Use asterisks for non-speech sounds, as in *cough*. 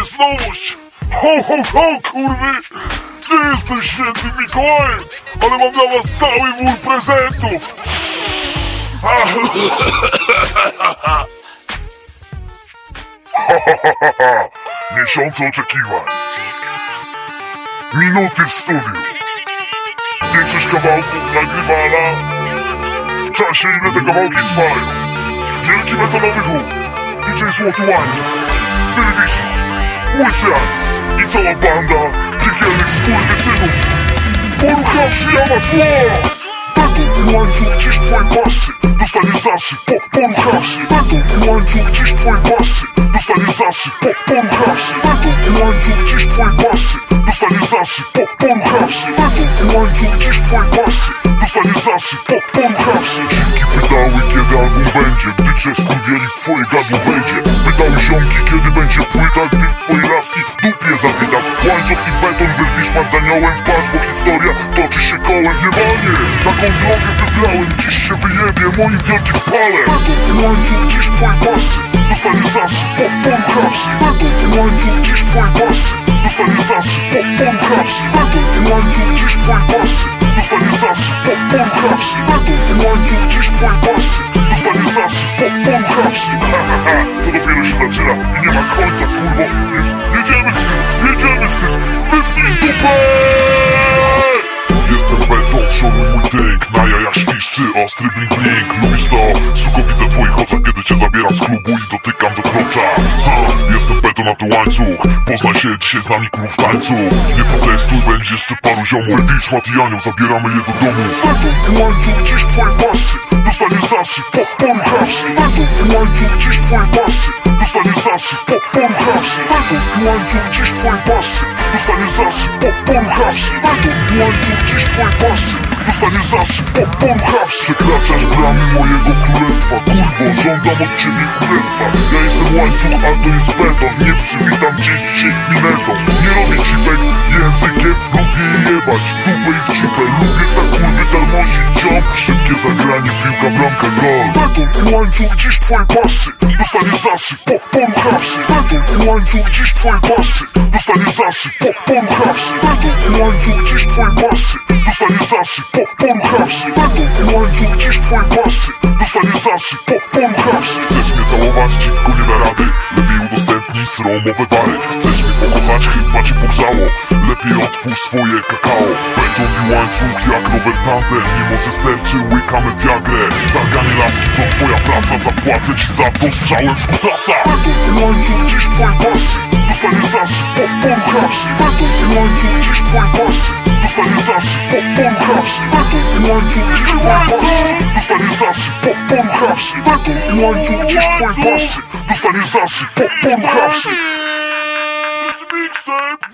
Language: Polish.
jest nowość! Ho, ho, ho, kurwy! Nie jestem świętym Mikołajem, ale mam dla was cały wór prezentów! *laughs* Miesiące oczekiwań. Minuty w studiu. Większość kawałków nagrywana w czasie, ile te kawałki trwają. Wielki metalowy huk, DJ Złoty Łańcuch, Ani i cała banda piekielnych skurwysynów. Poruchawszy jama zła! Beton i łańcuch dziś twojej paszczy Dostaniesz zasyp, po, poruchawszy Beton i łańcuch dziś twojej paszczy Dostaniesz zasyp, po, poruchawszy Beton i łańcuch dziś twojej paszczy Dostaniesz zasyp, po, poruchawszy Beton i łańcuch dziś twojej paszczy Dostaniesz zasyp, po, poruchawszy Dziwki pytały kiedy album będzie. Gdy cię skurwieli w twoje gadło wejdzie. Pytały ziomki kiedy będzie płyta. Gdy w twojej laski dupie zawidam Łańcuch i beton wyrwiszman z aniołem Patrz, bo historia toczy się kołem. Jebanie, taką drogę wybrałem Dziś się wyjebie moim wielkim palem. I łańcuch dziś twojej paszczy Dostaniesz zasyp, po, poruchawszy i łańcuch dziś twojej paszczy Dostaniesz zasyp, po, poruchawszy Beton i łańcuch dziś w twojej paszczy Dostaniesz zasyp, po, poruchawszy Beton i łańcuch dziś w twojej paszczy Dostaniesz zasyp, po, poruchawszy Ha, ha, ha, to dopiero się zaczyna i nie ma końca, kurwo Więc jedziemy z tym, jedziemy z tym świszczy, ostry blink blink Lubisz to? Suko widzę twoich oczach Kiedy cię zabieram z klubu i dotykam do krocza ha, Jestem beton, a ty łańcuch. Poznaj się dzisiaj z nami król w tańcu. Nie protestuj, będzie jeszcze paru ziomów. Wilcz, Mat i Anioł, zabieramy je do domu. Beton łańcuch dziś w twojej paszczy Dostaniesz zasyp, po, poruchawszy Beton łańcuch dziś w twojej paszczy Dostaniesz zasyp, po, poruchawszy Beton łańcuch dziś w twojej paszczy Dostaniesz po, poruchawszy Beton łańcuch dziś w twojej paszczy Dostaniesz zasyp, po, Przekraczasz bramy mojego królestwa. Kurwo, żądam od ciebie królestwa. Ja jestem łańcuch, a to jest beton. Nie przywitam cię dzisiaj minetą. Nie robię cipek językiem Lubię jebać. W dupę i w cipę Lubię tak kurwy darmozić. Ziom Szybkie zagranie, piłka, bramka, gol. Beton i łańcuch dziś w twojej paszczy. Dostaniesz zasyp, po, Beton i łańcuch dziś w twojej paszczy. Dostaniesz zasyp, po, Beton i łańcuch dziś w twojej paszczy Dostaniesz zasyp, po, poruchawszy i łańcuch dziś w twojej paszczy Dostaniesz zasyp, po, poruchawszy Chcesz mnie całować, dziwko nie da rady? Lepiej udostępnij sromowe wary. Chcesz mnie pokochać, chyba cię pogrzało. Lepiej otwórz swoje kakao. Beton i łańcuch jak rower tandem. Mimo że sterczy, łykamy wiagrę. Targanie laski to twoja praca. Zapłacę ci za to strzałem z kutasa. Beton i łańcuch dziś w twojej paszczy Dostaniesz zasyp, po, poruchawszy Beton i łańcuch dziś w twojej paszczy Dostaniesz zasyp, po, poruchawszy Beton i łańcuch dziś w twojej paszczy Dostaniesz zasyp, po, poruchawszy Beton i łańcuch dziś w twojej paszczy Dostaniesz zasyp, po, poruchawszy Mixtape